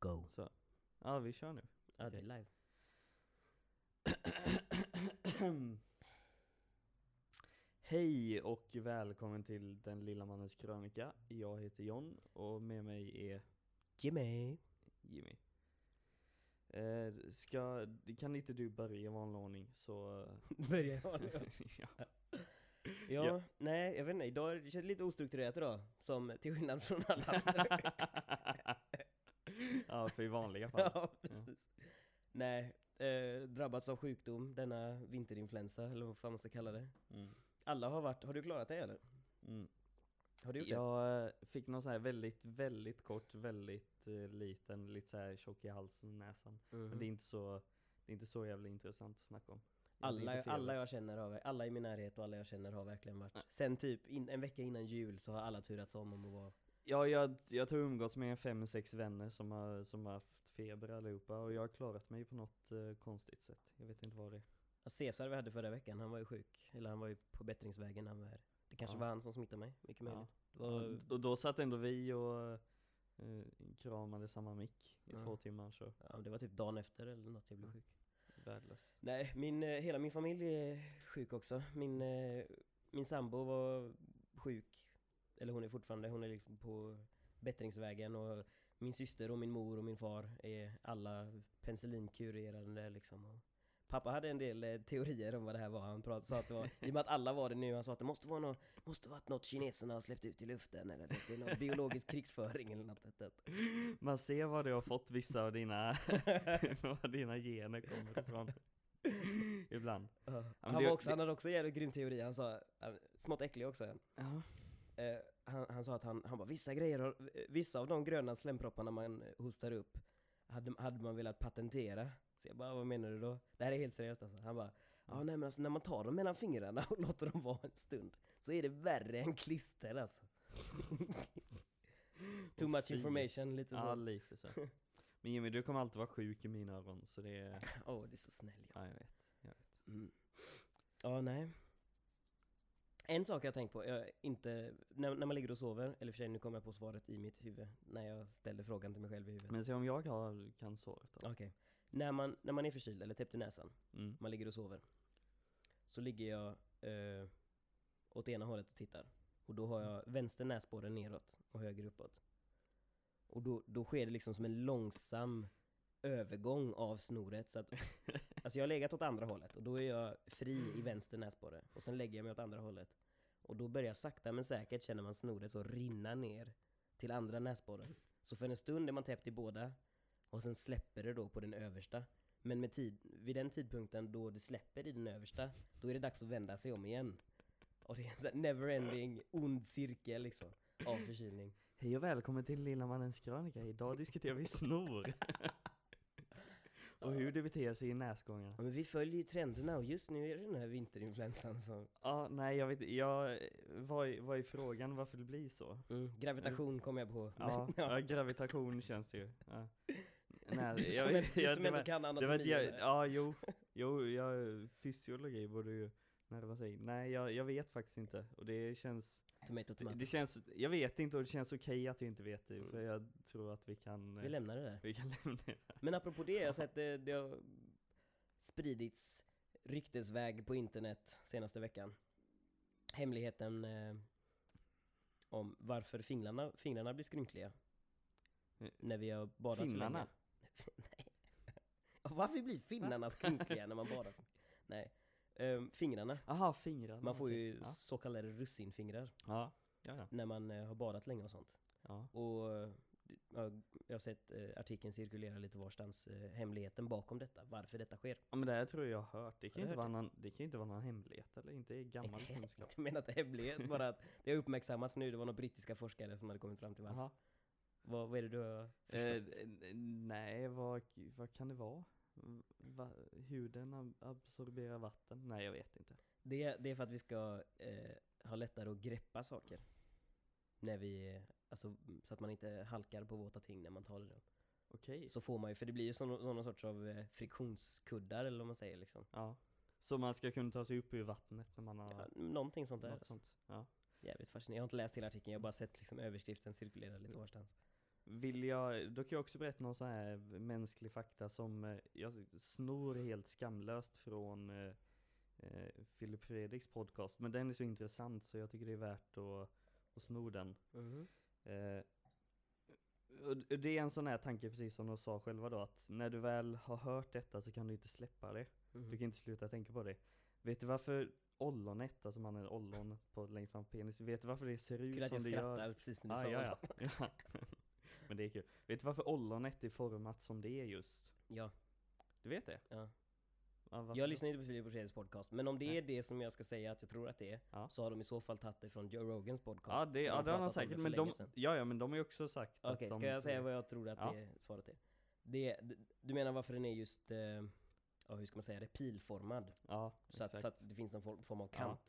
Go. Så. Ja, vi kör nu. Ja, det är live. Hej och välkommen till Den lilla mannens krönika. Jag heter John och med mig är Jimmy. Jimmy. Eh, ska, kan inte du börja i vanlig ordning så... Börjar jag ja. Ja, Ja. nej jag vet inte, idag det känns lite ostrukturerat idag. Som till skillnad från alla andra. ja, för i vanliga fall. ja, precis. Nej, eh, drabbats av sjukdom, denna vinterinfluensa eller vad fan man ska kalla det. Mm. Alla har varit, har du klarat dig eller? Mm. Har du gjort Jag eh, fick någon så här väldigt, väldigt kort, väldigt eh, liten, lite så här tjock i halsen, näsan. det? Mhm. Men det är inte så, det är inte så jävla intressant att snacka om. Alla, alla jag känner har, alla i min närhet och alla jag känner har verkligen varit Sen typ in, en vecka innan jul så har alla turats om om att vara Ja, jag, jag tror umgåtts med fem, sex vänner som har, som har haft feber allihopa och jag har klarat mig på något eh, konstigt sätt. Jag vet inte vad det är. Ja, Cesar vi hade förra veckan, han var ju sjuk Eller han var ju på bättringsvägen han var. Det kanske Ja. var han som smittade mig, mycket Ja. möjligt det var, Och då satt ändå vi och eh, kramade samma mick i Ja. två timmar så ja, det var typ dagen efter eller något jag blev Ja. sjuk värdelöst. Nej, min, eh, hela min familj är sjuk också Min, eh, min sambo var sjuk Eller hon är fortfarande, hon är liksom på bättringsvägen och Min syster och min mor och min far är alla penicillinkurerade liksom och Pappa hade en del eh, teorier om vad det här var, han pratade, sa att det var, i och med att alla var det nu, han sa att det måste vara något, måste vara att något kineserna har släppt ut i luften eller det är någon biologisk krigsföring eller något sånt. Man ser var du har fått vissa av dina, var dina gener kommer ifrån. Ibland. han, men var också, han hade också en jävligt grym teori, han sa, han- smått äcklig också Ja. Eh, han, han sa att han, han bara, vissa grejer, vissa av de gröna slempropparna man hostar upp hade, hade man velat patentera. Så jag bara, vad menar du då? Det här är helt seriöst alltså. Han bara, ja nej men alltså när man tar dem mellan fingrarna och låter dem vara en stund så är det värre än klister alltså. Too much information, lite ja, så. lite så. Men Jimmy, du kommer alltid vara sjuk i mina öron så det är, Åh, du är så snäll ja. ja jag vet. Jag vet. Mm. Ja, nej. En sak jag tänkt på, jag inte, när, när man ligger och sover, eller för sig nu kommer jag på svaret i mitt huvud när jag ställde frågan till mig själv i huvudet. Men se om jag har, kan svaret då. Okej. När, man, när man är förkyld eller täppt i näsan, Mm. man ligger och sover. Så ligger jag eh, åt ena hållet och tittar. Och då har jag vänster näsborre neråt och höger uppåt. Och då, då sker det liksom som en långsam övergång av snoret. Så att, alltså jag har legat åt andra hållet och då är jag fri i vänster näsborre. Och sen lägger jag mig åt andra hållet. Och då börjar sakta men säkert känner man snoret så rinna ner till andra näsborren. Så för en stund är man täppt i båda och sen släpper det då på den översta. Men med tid, vid den tidpunkten då det släpper i den översta, då är det dags att vända sig om igen. Och det är en sån never-ending ond cirkel liksom, av förkylning. Hej och välkommen till Lilla Mannens krönika. Idag diskuterar vi snor. och hur det beter sig i näsgångarna. Ja, men vi följer ju trenderna och just nu är det den här vinterinfluensan som... Ja, nej jag vet jag, vad, är- vad är frågan varför det blir så? Mm, gravitation kommer jag på. Ja, Men, ja. gravitation känns det ju. Ja. Nej, Du som, en- du som det ändå kan det anatomi. jag, ja, jo, jo, jag, fysiologi borde ju närma sig. Nej, jag, jag vet faktiskt inte. Och det känns, Tomato, tomato. det känns, jag vet inte och det känns okej att jag inte vet det. För jag tror att vi kan, Vi eh, lämnar det där. vi kan lämna det. Men apropå det, jag har sett det, det har spridits ryktesväg på internet senaste veckan. Hemligheten eh, om varför fingrarna, fingrarna blir skrynkliga. Eh, När vi har badat Finnarna? Nej. Varför blir finnarna skrynkliga när man badar? Nej. Ehm, fingrarna. Aha, fingrarna. Man får ju okej. så kallade russinfingrar Ja, ja, ja. när man eh, har badat länge och sånt. ja. Och eh, ja, jag har sett eh, artikeln cirkulera lite varstans, eh, hemligheten bakom detta, varför detta sker. ja men det här tror jag har hört. Det kan, inte hört vara någon, det kan ju inte vara någon hemlighet eller inte gammal Inte- kunskap. Jag menar inte hemlighet, bara att det har uppmärksammats nu, det var några brittiska forskare som hade kommit fram till varför. Vad, vad är det du har förstått? nej, vad, vad kan det vara? Va, huden ab- absorberar vatten? Nej, jag vet inte. det, det är för att vi ska eh, ha lättare att greppa saker. När vi, alltså så att man inte halkar på våta ting när man tar i dem. Okej. Så får man ju, för det blir ju sån- sådana sorts av eh, friktionskuddar eller vad man säger liksom. Ja. Så man ska kunna ta sig upp ur vattnet när man har Ja, någonting sånt där. något sånt? Ja. Jävligt fascinerande. Jag har inte läst hela artikeln, jag har bara sett liksom överskriften cirkulera lite varstans. Vill jag, då kan jag också berätta någon sån här mänsklig fakta som eh, jag snor helt skamlöst från eh, eh, Filip Fredriks podcast. Men den är så intressant så jag tycker det är värt att, att sno den. Eh, och det är en sån här tanke precis som de sa själva då att när du väl har hört detta så kan du inte släppa det. Mhm. Du kan inte sluta tänka på det. Vet du varför ollonet, alltså mannen ollon på längst fram penis, vet du varför det ser ut Kul att som jag det gör? skrattar precis när du Ah, sa ja, ja. Men det är kul. Vet du varför ollonet är format som det är just? Ja, Du vet det? ja. Ja, Jag lyssnar inte på Filip Fredriks podcast, men om det Nej. är det som jag ska säga att jag tror att det är, Ja. så har de i så fall tagit det från Joe Rogans podcast. Ja det, ja, de har han säkert, men de, ja ja men de har ju också sagt att Okej, de ska jag säga vad jag tror att Ja. det svaret är? Det, du menar varför den är just, eh, ja hur ska man säga det, pilformad? Ja, Så att, exakt. så att det finns någon form, av kant.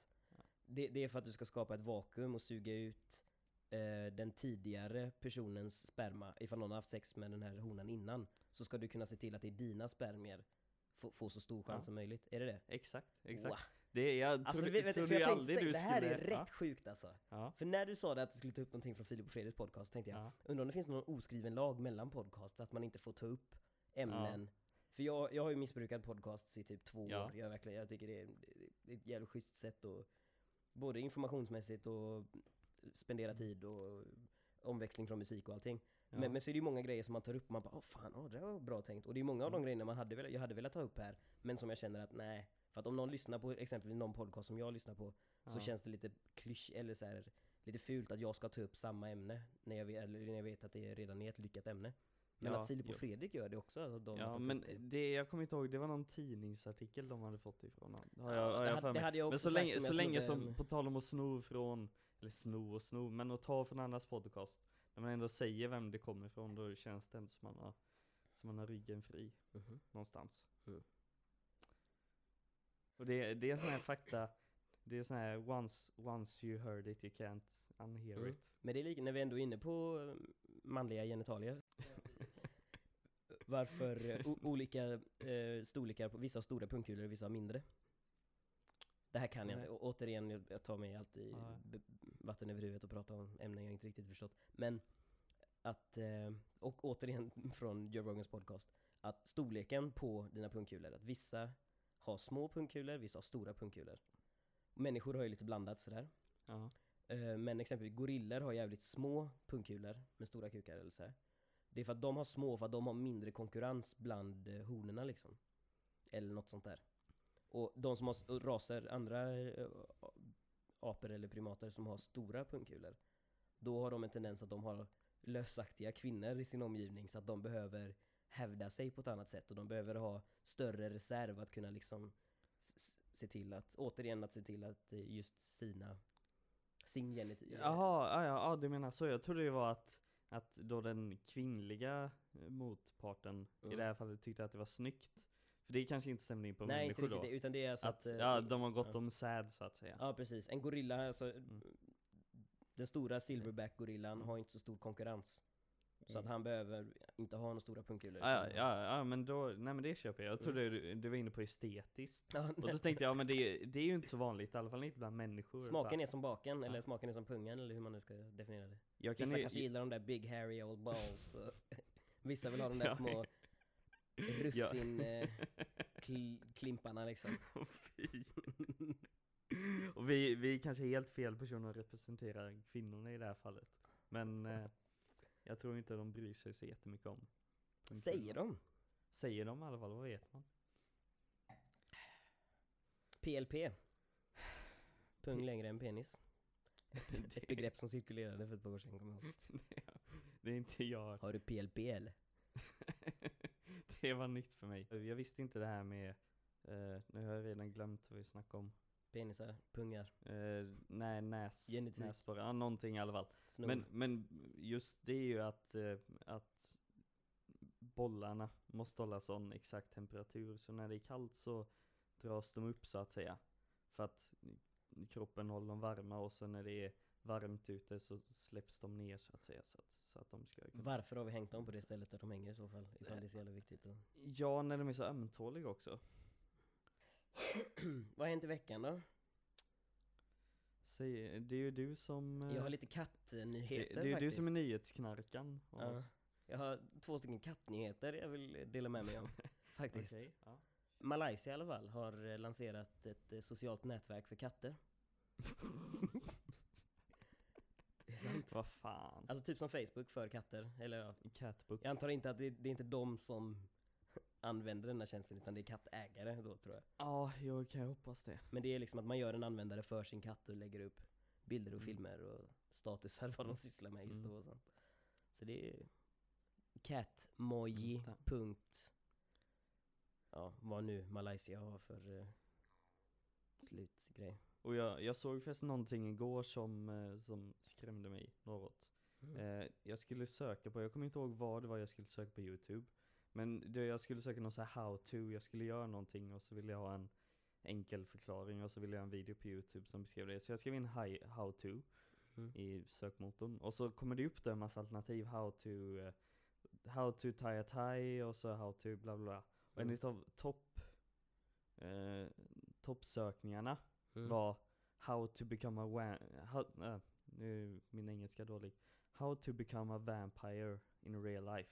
Det, det är för att du ska skapa ett vakuum och suga ut eh, den tidigare personens sperma. Ifall någon har haft sex med den här honan innan. Så ska du kunna se till att det är dina spermier får så stor chans Ja. som möjligt. Är det det? Exakt, exakt. Wow. Det är, jag Alltså, tror, vet, trodde jag aldrig säga, du det här skulle, är rätt ja, sjukt alltså. ja, För när du sa det att du skulle ta upp någonting från Filip och Fredriks podcast tänkte jag, ja, undrar om det finns någon oskriven lag mellan podcasts att man inte får ta upp ämnen. För jag, jag har ju missbrukat podcasts i typ två år. Jag, verkligen, jag tycker det är, det är ett jävligt schysst sätt att både informationsmässigt och spendera tid och omväxling från musik och allting. ja. Men, men så är det ju många grejer som man tar upp och man bara åh fan, åh, det var bra tänkt. Och det är många av de Mm. grejerna man hade velat, jag hade velat ta upp här, men som jag känner att nej. För att om någon lyssnar på exempelvis någon podcast som jag lyssnar på, så ja. känns det lite klysch, eller så här, lite fult att jag ska ta upp samma ämne när jag vet, eller när jag vet att det redan är ett lyckat ämne. Men Ja, att Filip och. Fredrik gör det också. Att de har Ja men det. jag kommer inte ihåg, det var någon tidningsartikel de hade fått ifrån har Ja, jag, har det jag hade- det hade jag Men också så sagt länge, så länge som, en- på tal om att sno från, eller sno och sno, men att ta från andras podcast, när man ändå säger vem det kommer ifrån, då känns det inte som man har, som man har ryggen fri Mhm. någonstans. Mm. Och det, det är sån här fakta, det är sån här once, once you heard it you can't unhear Mm. it. Men det är lika, när vi ändå är inne på eh, manliga genitalier. Varför eh, o- olika eh, storlekar på vissa har stora pungkulor och vissa har mindre. Det här kan jag Nej. inte. Å- återigen, jag, jag tar mig alltid vatten över huvudet och pratar om ämnen jag inte riktigt förstått. Men att, eh, och återigen från Joe Rogans podcast, att storleken på dina pungkulor, att vissa har små pungkulor, vissa har stora pungkulor. Människor har ju lite blandat sådär. Ja. Eh, Men exempelvis gorillor har jävligt små pungkulor med stora kukar eller så här. Det är för att de har små, för att de har mindre konkurrens bland eh, honorna liksom. Eller något sånt där. Och de som har raser, andra eh, apor eller primater som har stora pungkulor. Då har de en tendens att de har lösaktiga kvinnor i sin omgivning så att de behöver hävda sig på ett annat sätt och de behöver ha större reserv att kunna liksom se till att, återigen att se till att eh, just sina sin genetik. Jaha, ja, ja, du menar så. Jag trodde det var att, att då den kvinnliga eh, motparten i Mm. det här fallet tyckte att det var snyggt. För det kanske inte stämde in på Nej inte människor riktigt då. det, utan det är alltså att, att, eh, ja, de har gått ja. om säd så att säga. Ja precis, en gorilla, alltså Mm. Den stora silverback-gorillan Mm. har inte så stor konkurrens Så att Mm. han behöver inte ha några stora pungkulor Ja, ja, ja, men då, nej men det köper jag. Jag trodde du, du var inne på estetiskt. Ja, Och då tänkte jag, ja, men det, det är ju inte så vanligt, i alla fall inte bland människor. Smaken Bara- är som baken, eller smaken är som pungen eller hur man nu ska definiera det jag kan Vissa kanske gillar de där big hairy old balls Vissa vill ha de där små russin eh, liksom. Och vi, vi är kanske helt fel personer att representera kvinnorna i det här fallet. Men eh, jag tror inte de bryr sig så jättemycket om. Säger de? Säger de i alla fall, vad vet man? PLP Pung längre än penis Ett begrepp som cirkulerade för ett par år sedan, kommer jag ihåg det är inte jag. Har du PLP eller? det var nytt för mig. Jag visste inte det här med, eh, nu har jag redan glömt vad vi snackade om. Penisar, pungar, Eh, nej, näs, Genetik. näsborrar, ja, någonting i alla fall. snor Men, men just det är ju att, eh, att bollarna måste hålla sån exakt temperatur. Så när det är kallt så dras de upp så att säga. För att kroppen håller dem varma och så när det är varmt ute så släpps de ner så att säga. Så att, så att de ska kunna- Varför har vi hängt dem på det stället där de hänger i så fall? Ifall det är så jävla viktigt och... Ja, när de är så ömtåliga också. Vad har hänt i veckan då? Säg, det är ju du som... eh, Jag har lite kattnyheter det, det är ju du faktiskt som är nyhetsknarkan av Ja. oss. Jag har två stycken kattnyheter jag vill dela med mig om. Faktiskt. Okej, ja. Malaysia i alla fall har lanserat ett eh, socialt nätverk för katter. sant. Vad fan. Alltså typ som Facebook för katter, eller ja. Catbook. Jag antar inte att det, det är inte de som använder den här tjänsten utan det är kattägare då tror jag. Ja, jag kan hoppas det. Men det är liksom att man gör en användare för sin katt och lägger upp bilder och Mm. filmer och statusar vad de sysslar med just då Mm. och sånt. Så det är catmoji. Ja, vad nu Malaysia har för eh, slutgrej. Och jag, jag såg förresten någonting igår som, eh, som skrämde mig något. Mm. Eh, jag skulle söka på, jag kommer inte ihåg vad det var jag skulle söka på youtube. Men det, jag skulle söka någon så här how to, jag skulle göra någonting och så ville jag ha en enkel förklaring och så ville jag ha en video på youtube som beskrev det. Så jag skrev in hi, how to Mm. i sökmotorn. Och så kommer det upp där en massa alternativ, how to, eh, how to tie a tie och så how to bla bla. Och en Mm. utav topp, eh, toppsökningarna Mm. var How to become a how, äh, nu är min engelska dålig. How to become a vampire in real life.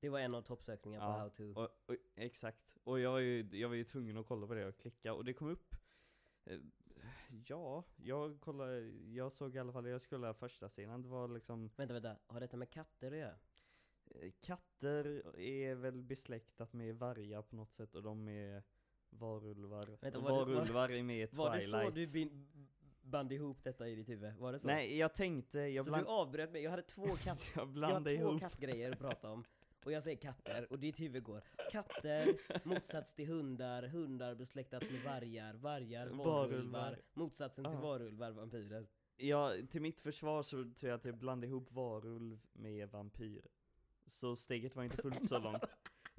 Det var en av toppsökningarna på Ja, how to. Och, och, exakt. Och jag, var ju, jag var ju tvungen att kolla på det och klicka och det kom upp. Eh, ja, jag kollade, jag såg i alla fall, jag skulle första sidan. Det var liksom Vänta, vänta. Har detta med katter att göra? eh, Katter är väl besläktat med vargar på något sätt och de är varulvar. Vänta, var det- var- varulvar är med i Var det Twilight. så du band ihop detta i ditt huvud? Var det så? Nej, jag tänkte, jag, så bland, du avbröt mig? Jag hade två katt... jag Jag blandade två ihop. kattgrejer att prata om. Och jag säger katter, och ditt huvud går katter, motsats till hundar, hundar besläktat med vargar, vargar, varulvar, Varulvar. motsatsen till Ja. varulvar, vampyrer. Ja, till mitt försvar så tror jag att jag blandade ihop varulv med vampyr. Så steget var inte fullt så långt.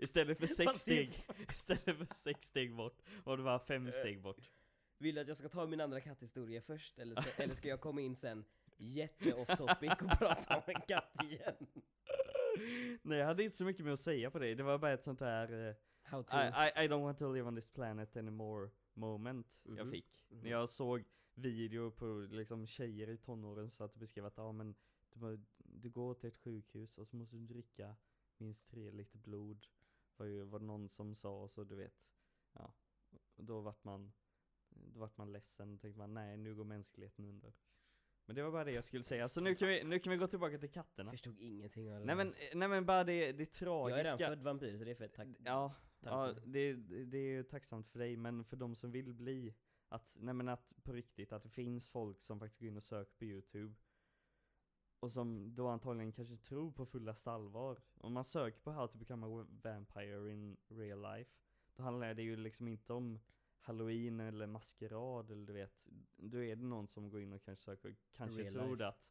Istället för sex Fast det är- steg, istället för sex steg bort, var det bara fem steg bort. Vill du att jag ska ta min andra katthistoria först, eller ska, eller ska jag komma in sen jätte off topic och prata om en katt igen? Nej, jag hade inte så mycket mer att säga på det. Det var bara ett sånt här eh, How to... I, I, I don't want to live on this planet anymore moment jag Mhm. fick. Mhm. När jag såg videor på liksom tjejer i tonåren så att det beskrev att ja men du, må- du går till ett sjukhus och så måste du dricka minst tre liter blod. Var ju var någon som sa och så du vet. Ja. Då vart man då vart man ledsen och tänkte man nej nu går mänskligheten under. Men det var bara det jag skulle säga. Så nu kan vi, nu kan vi gå tillbaka till katterna. Förstod ingenting av det Nej men, nej men bara det, det tragiska. Jag är redan född vampyr så det är fett tack. Ja, tack ja det det är ju tacksamt för dig, men för de som vill bli, att, nej men att på riktigt, att det finns folk som faktiskt går in och söker på youtube och som då antagligen kanske tror på fullaste allvar. Om man söker på how to become a vampire in real life, då handlar det ju liksom inte om halloween eller maskerad eller du vet, då är det någon som går in och kanske söker, kanske Real tror life. att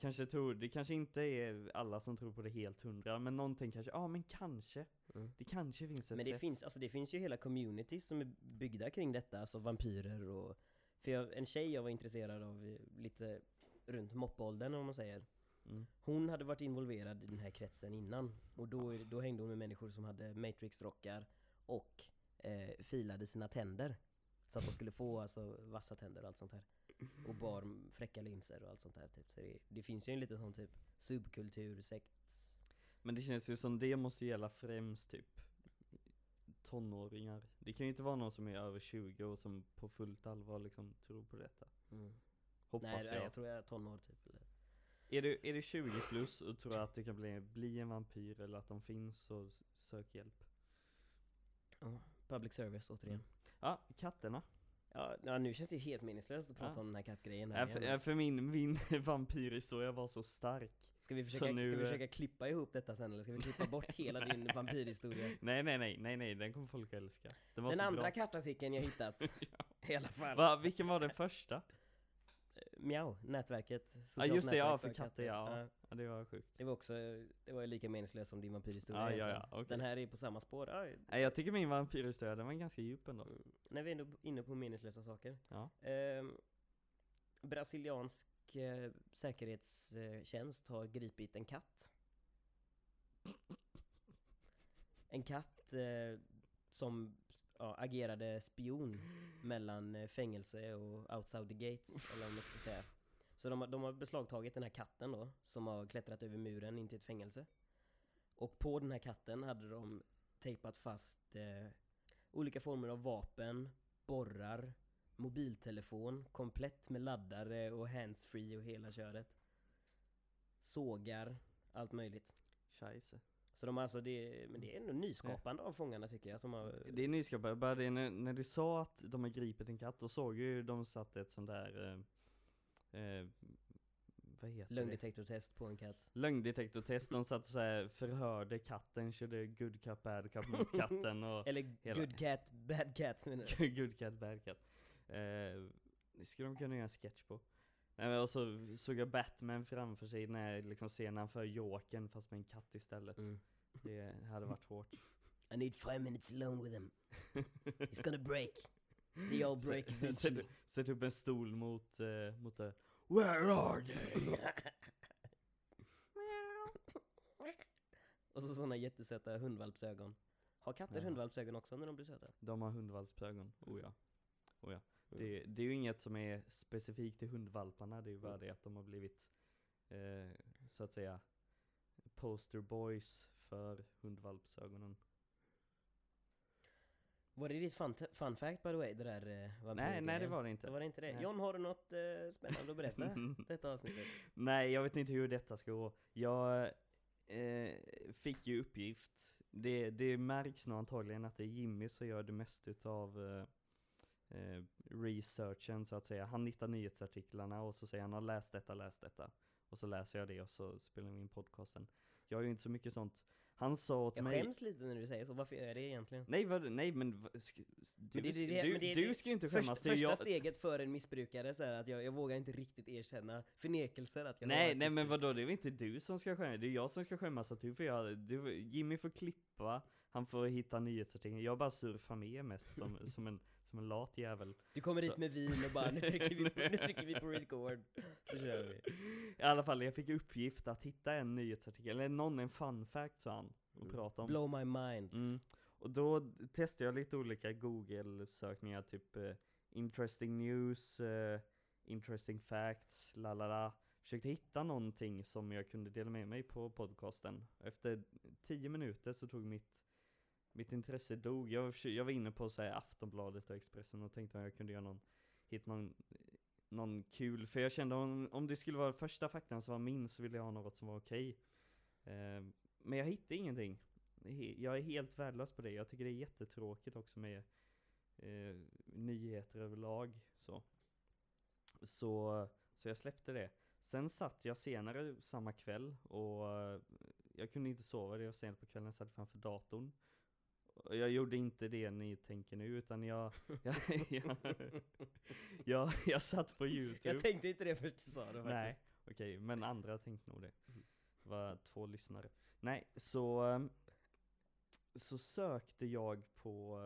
Kanske tror, det kanske inte är alla som tror på det helt hundra, men någonting kanske, ja men kanske Mm. det kanske finns ett Men det sätt. finns, alltså det finns ju hela communities som är byggda kring detta, alltså vampyrer och För jag, en tjej jag var intresserad av lite runt moppeåldern om man säger Mm. Hon hade varit involverad i den här kretsen innan Och då, då hängde hon med människor som hade Matrix-rockar och eh, filade sina tänder Så att de skulle få alltså vassa tänder och allt sånt här Och bar fräcka linser och allt sånt där typ Så det, det finns ju en liten sån typ subkultur, sekts Men det känns ju som det måste gälla främst typ tonåringar. Det kan ju inte vara någon som är över 20 och som på fullt allvar liksom tror på detta. mm. Hoppas Nej, jag. jag. tror jag är tonår typ eller? Är, du, är du 20 plus och tror att du kan bli, bli en vampyr eller att de finns så sök hjälp. Ja, public service återigen. Mm. Ja, katterna. Ja, ja, nu känns det ju helt meningslöst att prata Ja. om den här kattgrejen Ja, här för, igen, ja, för min, min vampyrhistoria var så stark. Ska vi, försöka, nu, ska vi försöka klippa ihop detta sen eller ska vi klippa bort hela din vampyrhistoria? Nej nej nej, nej nej, den kommer folk älska. Den andra bra. kattartikeln jag hittat, i alla fall. Va, vilken var den första? Miau, nätverket. Ja socialt just det, ja för katter ja. Ja, ja. det var sjukt. Det var också, det var ju lika meningslöst som din vampyrhistoria Ja, ja, egentligen. ja, okej. Den här är på samma spår. Ja, Nej jag tycker min vampyrhistoria, den var ganska djup ändå. mm, när vi är ändå inne på meningslösa saker. Ja. Ehm, brasiliansk eh, säkerhetstjänst har gripit en katt. En katt eh, som ja, agerade spion mellan eh, fängelse och outside the gates, eller vad man ska säga. Så de, har- de har beslagtagit den här katten då, som har klättrat över muren in till ett fängelse. Och på den här katten hade de tejpat fast eh, olika former av vapen, borrar, mobiltelefon, komplett med laddare och handsfree och hela köret. Sågar, allt möjligt. Scheisse. Så de alltså, det, men det är ändå nyskapande av fångarna tycker jag att de har Det är nyskapande, bara det när, när du sa att de har gripit en katt, då såg ju de satt ett sånt där eh, eh, vad heter det? lögndetektortest på en katt. Lögndetektortest, de satt och så här förhörde katten, körde good cup, bad cup mot katten och Eller hela- good cat, bad cat menar jag. good cat, bad cat. Eh, det skulle de kunna göra en sketch på. Nej, men och så såg jag Batman framför sig när liksom scenen för Jokern fast med en katt istället. Mm. Det hade varit hårt. I need five minutes alone with him. He's gonna break. They all break eventually. Sätt, sätt upp en stol mot, eh, mot det. Where are they? Och så sådana jättesöta hundvalpsögon. Har katter Ja. hundvalpsögon också när de blir söta? De har hundvalpsögon, oh ja. Oh ja. Mm. Det, det är ju inget som är specifikt till hundvalparna, det är ju bara det att de har blivit eh, så att säga poster boys för hundvalpsögonen. Var det ditt fun, fun fact by the way? Det där eh, Nej, nej det var det inte. Det var det inte det? Nej. John, har du något eh, spännande att berätta? Detta avsnittet? Nej, jag vet inte hur detta ska gå. Jag eh, fick ju uppgift, det, det märks nog antagligen att det är Jimmy som gör det mesta utav eh, researchen så att säga. Han hittar nyhetsartiklarna och så säger han, har läst detta, läst detta. Och så läser jag det och så spelar vi in podcasten. Jag har ju inte så mycket sånt. Han sa åt Jag mig... skäms lite när du säger så, varför gör jag det egentligen? Nej, vad, nej men sk- du, det- det- det- du, men det- du ska ju inte Först, skämmas. är första jag, steget för en missbrukare så är att jag, jag vågar inte riktigt erkänna förnekelser att jag Nej, nej men vadå, det är väl inte du som ska skämmas, det är jag som ska skämmas att du får göra. Du, Jimmy får klippa, han får hitta nyhetsartiklar, jag bara surfar med mest som, som, en, som en lat jävel. Du kommer dit Så- med vin och bara nu trycker vi på, nu trycker vi på record, så kör vi. I alla fall, jag fick uppgift att hitta en nyhetsartikel, eller någon, en fun fact sa han, och Mm. prata om. Blow my mind. Mm. Och då testade jag lite olika google-sökningar, typ eh, interesting news, eh, interesting facts, lalala. Försökte hitta någonting som jag kunde dela med mig på podcasten. Efter tio minuter så tog mitt, mitt intresse dog. Jag, jag var inne på så här Aftonbladet och Expressen och tänkte att jag kunde göra någon, hitta någon, någon kul, för jag kände om, om det skulle vara första faktan som var min så ville jag ha något som var okej. Eh, men jag hittade ingenting. Jag är helt värdelös på det. Jag tycker det är jättetråkigt också med eh, nyheter överlag. Så. så. Så jag släppte det. Sen satt jag senare samma kväll och eh, jag kunde inte sova, det var sent på kvällen, jag satt framför datorn. Jag gjorde inte det ni tänker nu, utan jag, jag, jag, jag, jag satt på youtube. Jag tänkte inte det först du sa det faktiskt. Nej, okej, men andra tänkte nog det. Det var två lyssnare. Nej, så, så sökte jag på,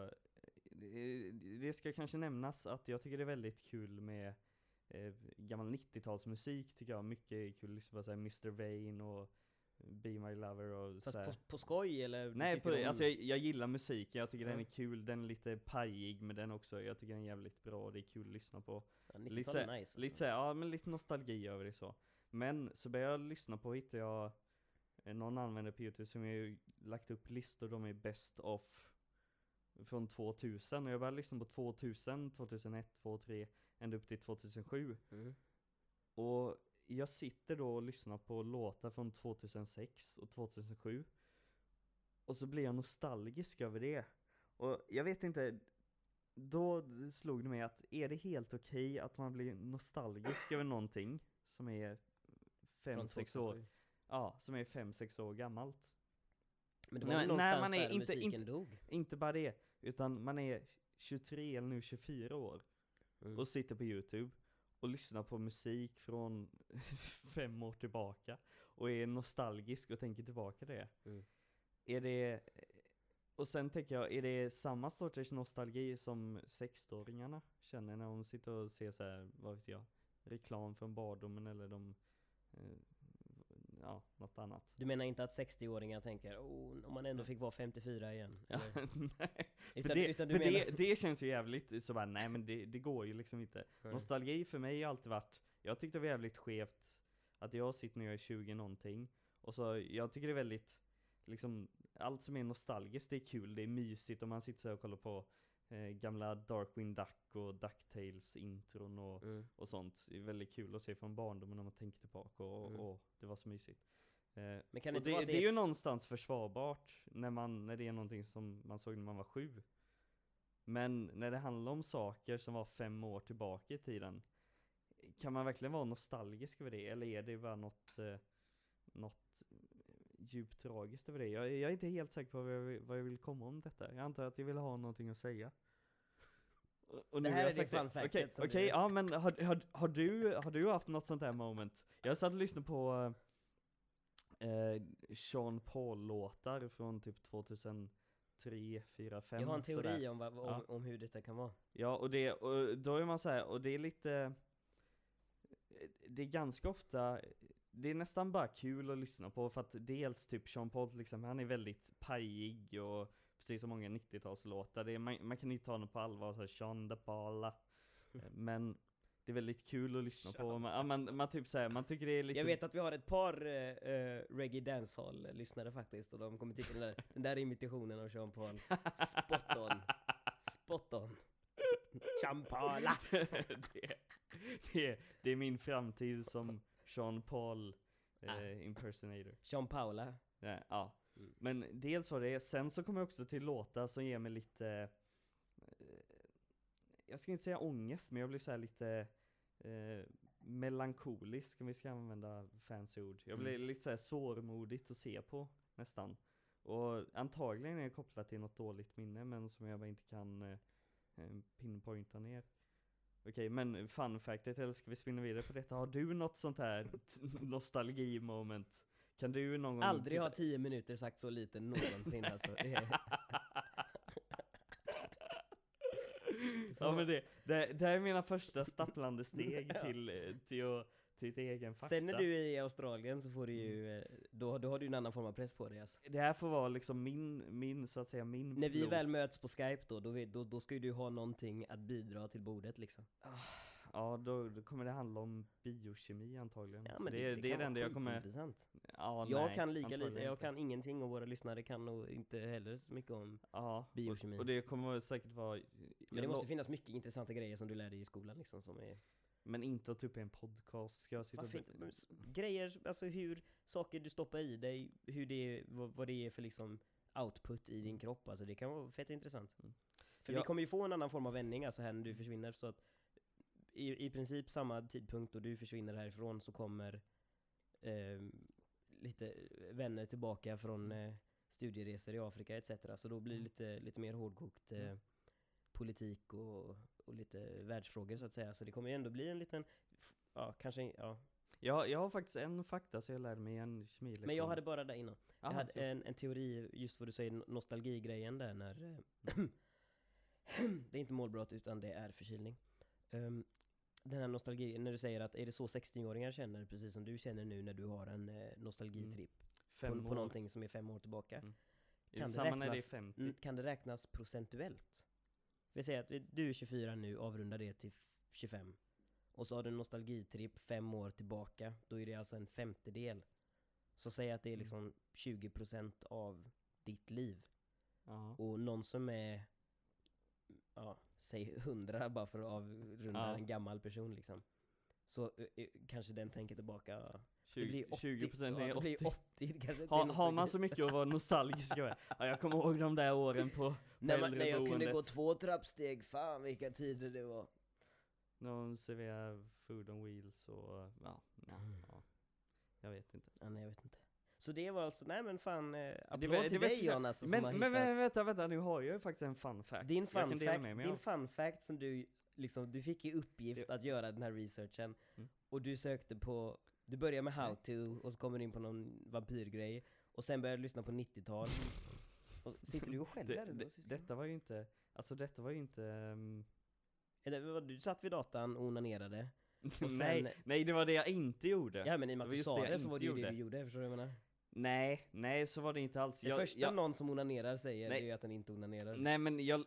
det- ska kanske nämnas att jag tycker det är väldigt kul med eh, gammal 90-talsmusik tycker jag. Mycket kul på, såhär Mr. Vain och Be My Lover och Fast såhär. på, på skoj eller? du Nej, på, om- alltså jag, jag gillar musiken, jag tycker den Ja. är kul, den är lite pajig men den också, jag tycker den är jävligt bra och det är kul att lyssna på. ja, lite 90-tal är nice Lite alltså. såhär, ja men lite nostalgi över det så. Men så började jag lyssna på, hittade jag eh, någon användare på youtube som har lagt upp listor, de är best of från 2000 och jag började lyssna på 2000, 2001, 2003, ända upp till 2007. Mm. Och jag sitter då och lyssnar på låtar från 2006 och 2007 Och så blir jag nostalgisk över det Och jag vet inte Då slog det mig att är det helt okej att man blir nostalgisk över någonting som är Från 5-6 år 2007. Ja, som är 5-6 år gammalt Men det var Nej, väl nej, någonstans man är där inte- musiken inte- dog? Inte bara det, utan man är 23 eller nu 24 år Mm. och sitter på youtube och lyssnar på musik från fem år tillbaka och är nostalgisk och tänker tillbaka det. Mm. Är det och sen tänker jag, är det samma sorters nostalgi som 16-åringarna känner när de sitter och ser så här, vad vet jag, reklam från barndomen eller de, eh, ja, något annat. Du menar inte att 60-åringar tänker oh, om man ändå fick vara 54 igen? Ja, nej. För, Utan, det, utan för menar... det, det känns ju jävligt så bara, nej men det, det går ju liksom inte. Nej. Nostalgi för mig har alltid varit, jag tyckte det var jävligt skevt att jag sitter när jag är 20 någonting och så, jag tycker det är väldigt liksom, allt som är nostalgiskt det är kul, det är mysigt och man sitter så och kollar på eh, gamla Darkwing Duck och Ducktails intron och, Mm. och sånt. Det är väldigt kul att se från barndomen när man tänker tillbaka och, Mm. och det var så mysigt. Eh, Men kan det det, det är ju någonstans försvarbart när, man, när det är någonting som man såg när man var sju. Men när det handlar om saker som var fem år tillbaka i tiden, kan man verkligen vara nostalgisk över det? Eller är det bara något, eh, något djupt tragiskt över det? Jag, jag är inte helt säker på vad jag, vill- vad jag vill komma om detta. Jag antar att jag vill ha någonting att säga. Och, och Det nu här är det sagt det. fun Okej, som okej, du- ja men har, har, har, du, har du haft något sånt här moment? Jag satt och lyssnade på eh, Sean Paul-låtar från typ 2003, 4, 5 Jag har en sådär. teori om, vad, om, Ja. om hur detta kan vara. Ja, och det, och då är man så här, och det är lite Det är ganska ofta Det är nästan bara kul att lyssna på för att dels typ Sean Paul till exempel, han är väldigt pajig och Precis som många 90-talslåtar, det är, man, man kan inte ta honom på allvar såhär Sean da Paula Men Det är väldigt kul att lyssna på, man, man, man typ såhär, man tycker det är lite Jag vet att vi har ett par uh, reggae dancehall-lyssnare faktiskt och de kommer tycka den där, den där imitationen av Sean Paul, spot on, spot on. Champala! det, det, det är min framtid som Sean Paul Ah. eh, impersonator Sean Paula. Ja, ja. Mm. Men dels var det, sen så kommer jag också till låtar som ger mig lite eh, Jag ska inte säga ångest, men jag blir så här lite eh, melankolisk om vi ska använda fancy ord. Jag blir Mm. lite så här svårmodigt att se på nästan. Och antagligen är det kopplat till något dåligt minne men som jag bara inte kan eh, eh, pinpointa ner. Okej, men fun factet, eller ska vi spinna vidare på detta? Har du något sånt här nostalgi-moment? Kan du någon gång Aldrig har tio minuter sagt så lite någonsin alltså. Ja men det, det, det här är mina första stapplande steg till, eh, till, att, till egen fakta. sen när du är i Australien så får du ju, eh, då, då har du en annan form av press på dig alltså. Det här får vara liksom min, min så att säga min När vi väl möts på skype då, då, då, då ska ju du ha någonting att bidra till bordet liksom. Ja då, då kommer det handla om biokemi antagligen. Ja men det, det, är- det, det är det enda jag kommer, skitintressant. ja, Jag nej, kan lika lite, jag inte. kan ingenting och våra lyssnare kan nog inte heller så mycket om Ja, biokemi. och, och det kommer säkert vara Men det måste finnas mycket intressanta grejer som du lär dig i skolan liksom som är Men inte att typ i en podcast ska jag sitta Varför och inte? Grejer, alltså hur, saker du stoppar i dig, hur det vad, vad det är för liksom output i din kropp, alltså det kan vara fett intressant. Mm. För Ja. vi kommer ju få en annan form av vändning alltså här när du försvinner, så att i, i princip samma tidpunkt då du försvinner härifrån så kommer eh, lite vänner tillbaka från eh, studieresor i Afrika etc. Så då blir det lite, lite mer hårdkokt eh, Mm. Politik och, och lite världsfrågor så att säga. Så det kommer ju ändå bli en liten, ja kanske, ja. Jag, jag har faktiskt en fakta så jag lärde mig en kemilektion. Men jag hade bara det innan. Jag Aha, hade så- en, en teori, just vad du säger, no- nostalgigrejen där när Det är inte målbrott utan det är förkylning. Um, den här nostalgi, när du säger att är det så 16-åringar känner, precis som du känner nu när du har en eh, nostalgitripp fem på, på någonting som är fem år tillbaka. Mm. kan det räknas- 50. Mm, kan det räknas procentuellt? Vi säger att du är 24 nu, avrundar det till f- 25. Och så har du en nostalgitripp fem år tillbaka, då är det alltså en femtedel. Så säg att det är Mm. liksom 20% av ditt liv. Ja. Och någon som är, ja, säg 100 bara för att avrunda Ja. en gammal person liksom. Så eh, eh, kanske den tänker tillbaka, ja, det 20, blir 80, 20 procent ja, är det 80. blir 80 det kanske Ha, har man så mycket att vara nostalgisk över? Ja, jag kommer ihåg de där åren på när, man, när jag kunde gå två trappsteg, fan vilka tider det var. när de serverar food on wheels och ja, ja, ja. Jag vet inte. Ja, nej jag vet inte. Så det var alltså, nej men fan, eh, applåd var- till var dig John alltså, som Men, har men, men vänta, vänta, nu har jag ju faktiskt en fun fact. din fun fact, din av. fun fact som du liksom, du fick i uppgift att göra den här researchen Mm. och du sökte på, du började med how to och så kommer du in på någon vampyrgrej och sen började du lyssna på 90-tal och sitter du och skäller? det, det, detta var ju inte, alltså detta var ju inte vad, Du satt vid datan och onanerade sen- nej, nej det var det jag inte gjorde. Ja men i och med att du sa det det, så var det ju det du gjorde, förstår du vad jag menar? Nej, nej så var det inte alls. Det Jag- första jag, någon som onanerar säger Nej. är ju att den inte onanerar Nej men jag,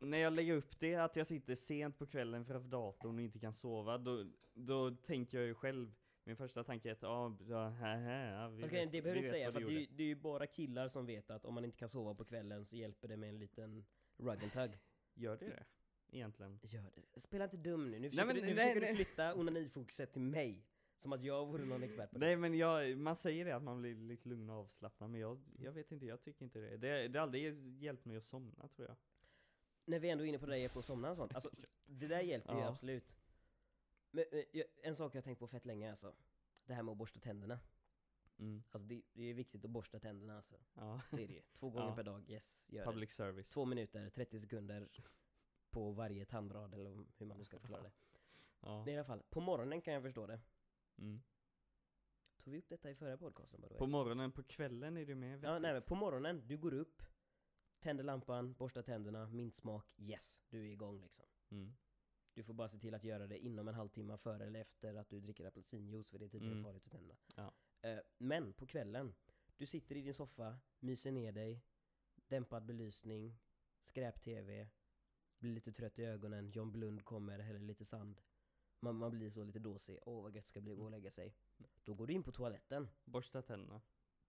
när jag lägger upp det att jag sitter sent på kvällen framför datorn och inte kan sova, då, då tänker jag ju själv, min första tanke är att ja, ja, hä, hä, ja vi Fast vet, det behöver du inte säga för det, ju- det är ju bara killar som vet att om man inte kan sova på kvällen så hjälper det med en liten rug and tug. Gör det det? Egentligen? Gör det. Spela inte dum nu, nu försöker, men du, nu nej, försöker nej. du flytta onanifokuset till mig. Som att jag vore någon expert på det. Nej men jag, man säger det att man blir lite lugn och avslappnad, men jag, jag vet inte, jag tycker inte det. Det, det har aldrig hjälpt mig att somna tror jag. När vi ändå är inne på det där är på att somna och sånt. Alltså, det där hjälper ju Ja. absolut. Men, en sak jag har tänkt på fett länge alltså. Det här med att borsta tänderna. Mm. Alltså det, det är viktigt att borsta tänderna alltså. Ja. Det är det. Två gånger Ja. per dag, yes, gör det. Public service. Två minuter, 30 sekunder på varje tandrad eller hur man nu ska förklara det. Ja. I alla fall, på morgonen kan jag förstå det. Mm. Tog vi upp detta i förra podcasten way? På morgonen, på kvällen är det mer vettigt. Ja, nej men på morgonen, du går upp, tänder lampan, borstar tänderna, mintsmak, yes, du är igång liksom. Mm. Du får bara se till att göra det inom en halvtimme före eller efter att du dricker apelsinjuice för det är tydligen Mm. farligt för tänderna. Ja. Eh, men på kvällen, du sitter i din soffa, myser ner dig, dämpad belysning, skräp-tv, blir lite trött i ögonen, John Blund kommer, häller lite sand. Man, man blir så lite dåsig, åh vad gött ska bli att gå och lägga sig. Då går du in på toaletten, Borsta tänderna.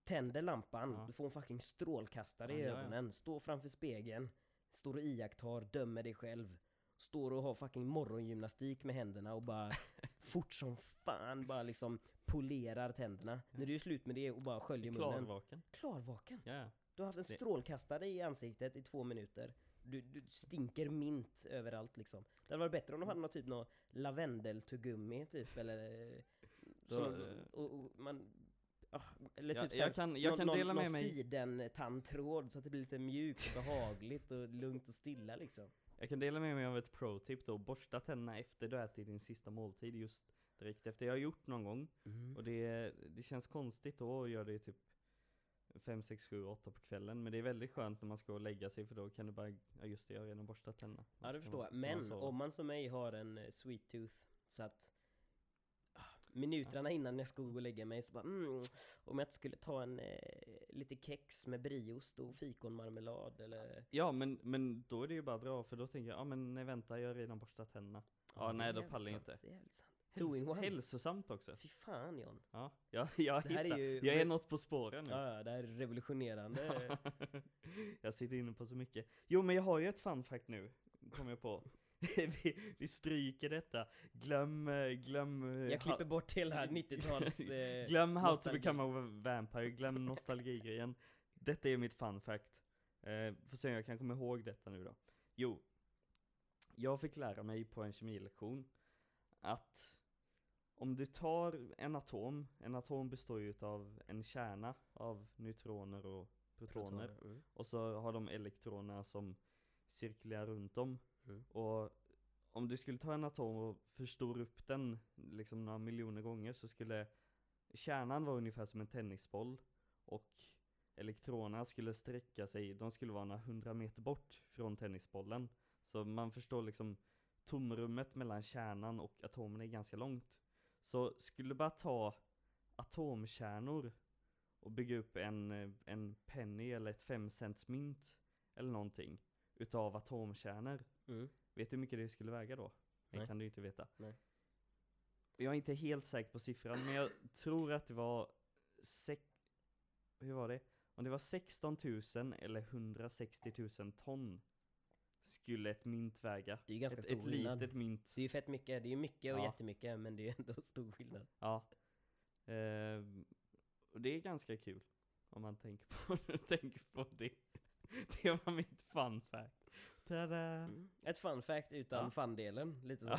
tänder lampan, Ja. du får en fucking strålkastare Ja, i ja, ja. ögonen, står framför spegeln, står och iakttar, dömer dig själv, står och har fucking morgongymnastik med händerna och bara fort som fan bara liksom polerar tänderna. När du är slut med det och bara sköljer munnen. Klarvaken. Klarvaken. Ja, ja. Du har haft en Det- strålkastare i ansiktet i två minuter. Du, du stinker mint överallt liksom. Det hade varit bättre om de hade något typ något lavendeltuggummi typ eller... Då, som- eh, och, och man, ah, eller typ såhär, jag kan, jag någon, kan någon, dela med någon mig sidentandtråd så att det blir lite mjukt och behagligt och lugnt och stilla liksom. Jag kan dela med mig av ett pro-tip då, borsta tänderna efter du ätit din sista måltid just direkt efter. Jag har gjort någon gång, och det, det känns konstigt då att göra det typ 5, 6, 7, 8 på kvällen. Men det är väldigt skönt när man ska och lägga sig för då kan du bara, ja just det, jag har redan borstat tänderna. Ja det förstår jag. Men om man som mig har en eh, sweet tooth så att Minuterna innan jag ska gå och lägga mig så bara mm, Om jag inte skulle ta en eh, lite kex med brieost och fikonmarmelad eller Ja men, men då är det ju bara bra för då tänker jag, ja men nej vänta jag har redan borstat tänderna. Ja, är nej då pallar jag inte. Häls- hälsosamt också. Fy fan John. Ja, jag, jag, Det här är hittar, ju jag är något på spåren nu. Ja, det här är revolutionerande. jag sitter inne på så mycket. Jo men jag har ju ett fun fact nu, kom jag på. vi, vi stryker detta. Glöm, eh, glöm... eh, jag klipper bort hela 90-tals... Eh, Glöm how nostalgi. to become a vampire, glöm nostalgigrejen. Detta är mitt fun fact. Eh, får se om jag kan komma ihåg detta nu då. Jo, jag fick lära mig på en kemilektion att om du tar en atom, en atom består ju av en kärna av neutroner och protoner. Mm. Och så har de elektronerna som cirkulerar runt om. Mm. Och om du skulle ta en atom och förstora upp den liksom några miljoner gånger så skulle kärnan vara ungefär som en tennisboll. Och elektronerna skulle sträcka sig, de skulle vara några hundra meter bort från tennisbollen. Så man förstår liksom tomrummet mellan kärnan och atomen är ganska långt. Så skulle du bara ta atomkärnor och bygga upp en, en penny eller ett 5 cents mynt eller någonting utav atomkärnor. Mm. Vet du hur mycket det skulle väga då? Det Nej. kan du inte veta. Nej. Jag är inte helt säker på siffran, men jag tror att det var sex... Hur var det? Om det var 16 000 eller 160 000 ton skulle ett mynt väga. Det är ju ganska ett, stor ett skillnad. litet mynt. Det är ju fett mycket, det är ju mycket och Ja. jättemycket men det är ju ändå stor skillnad. Ja. Ehm, och det är ganska kul. Om man tänker på, tänker på det. Det var mitt fun fact. Tada! Mm. Ett fun fact utan Ja. fun-delen, lite så.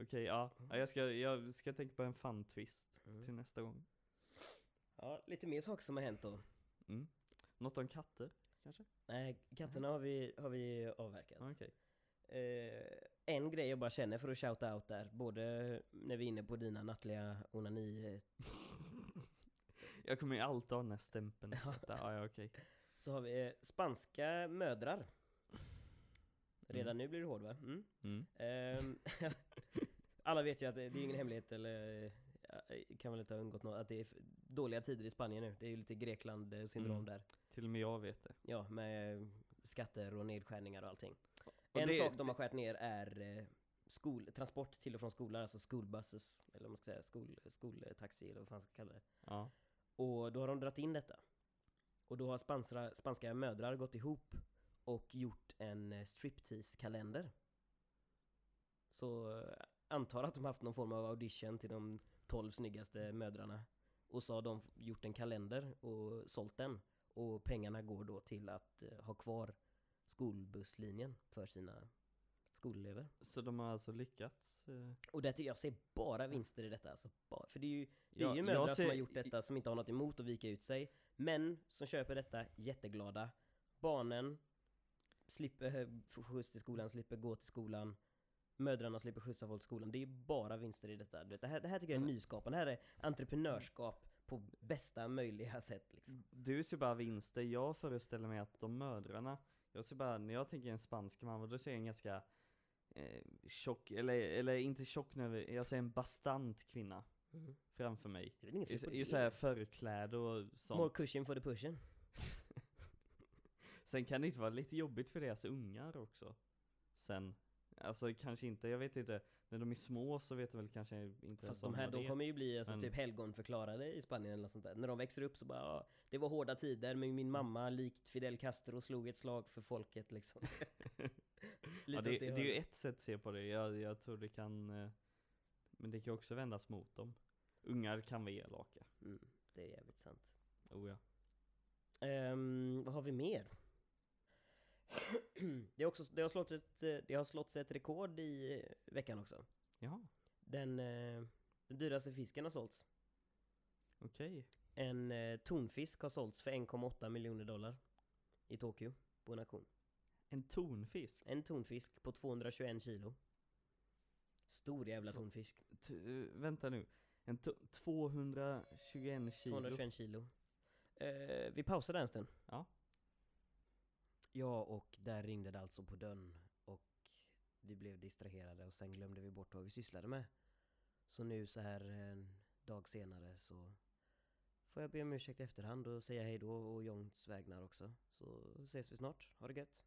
Okej, ja. ja. Jag ska, jag ska tänka på en fun twist Mm. till nästa gång. Ja, lite mer saker som har hänt då. Mm. Något om katter, kanske? Nej, katterna har vi, har vi avverkat. Okej. Eh, en grej jag bara känner för att shouta out där, både när vi är inne på dina nattliga onani Jag kommer ju alltid ha den här stämpeln. Ja. Ja, ja, okej. så har vi eh, spanska mödrar. Redan nu blir det hård va? Mm. Mm. Ehm, alla vet ju att det, det är ingen hemlighet eller ja, kan väl inte ha undgått något att det är dåliga tider i Spanien nu. Det är ju lite Grekland-syndrom Mm. där. Till och med jag vet det. Ja, med skatter och nedskärningar och allting. Och en det- sak de har skärt ner är eh, skol, transport till och från skolan, alltså skolbuses, eller vad man ska säga, skol, skoltaxi eller vad fan ska kalla det. Ja. Och då har de dragit in detta. Och då har spanska, spanska mödrar gått ihop och gjort en eh, striptease-kalender. Så eh, antar att de haft någon form av audition till de 12 snyggaste mödrarna. Och så har de gjort en kalender och sålt den. Och pengarna går då till att eh, ha kvar skolbusslinjen för sina skolelever. Så de har alltså lyckats? eh, Och det, jag ser bara vinster i detta alltså, bara, För det är ju, det är Ja, ju mödrar som ser- har gjort detta som inte har något emot att vika ut sig Men som köper detta jätteglada Barnen slipper eh, skjuts till skolan, slipper gå till skolan Mödrarna slipper skjutsa folk till skolan Det är ju bara vinster i detta det, här, det här tycker jag är Mm. nyskapande, det här är entreprenörskap på bästa möjliga sätt liksom. Du ser bara vinster, jag föreställer mig att de mödrarna Jag ser bara, när jag tänker en spansk mamma, då ser jag en ganska eh, tjock, eller, eller inte tjock nu, jag ser en bastant kvinna Mm. framför mig Det är väl inget I, fel på i det? så här förkläder och More sånt cushion for the pushen Sen kan det inte vara lite jobbigt för deras ungar också Sen Alltså kanske inte, jag vet inte När de är små så vet jag väl kanske inte Fast de här, de kommer ju bli alltså, Men- typ helgonförklarade i Spanien eller sånt där. När de växer upp så bara, ja, det var hårda tider men min mamma likt Fidel Castro slog ett slag för folket liksom. Ja, det, det är ju ett sätt att se på det, jag, jag tror det kan eh, Men det kan också vändas mot dem Ungar kan vara elaka, Mm, det är jävligt sant. oh ja Ehm, vad har vi mer? det, är också, det, har slått ett, det har slått ett rekord i veckan också. Jaha, Den, eh, den dyraste fisken har sålts. okej En eh, tonfisk har sålts för 1,8 miljoner dollar i Tokyo på en auktion. En tonfisk? En tonfisk på 221 kilo. Stor jävla tonfisk. T- eh, vänta nu, en to- 221 kilo? 221 kilo. Eh, vi pausar där en stund. Ja. Ja, och där ringde det alltså på dörren. Och vi blev distraherade och sen glömde vi bort vad vi sysslade med. Så nu så här en dag senare så får jag be om ursäkt i efterhand och säga hej då och Jongs vägnar också. Så ses vi snart. Ha det gött.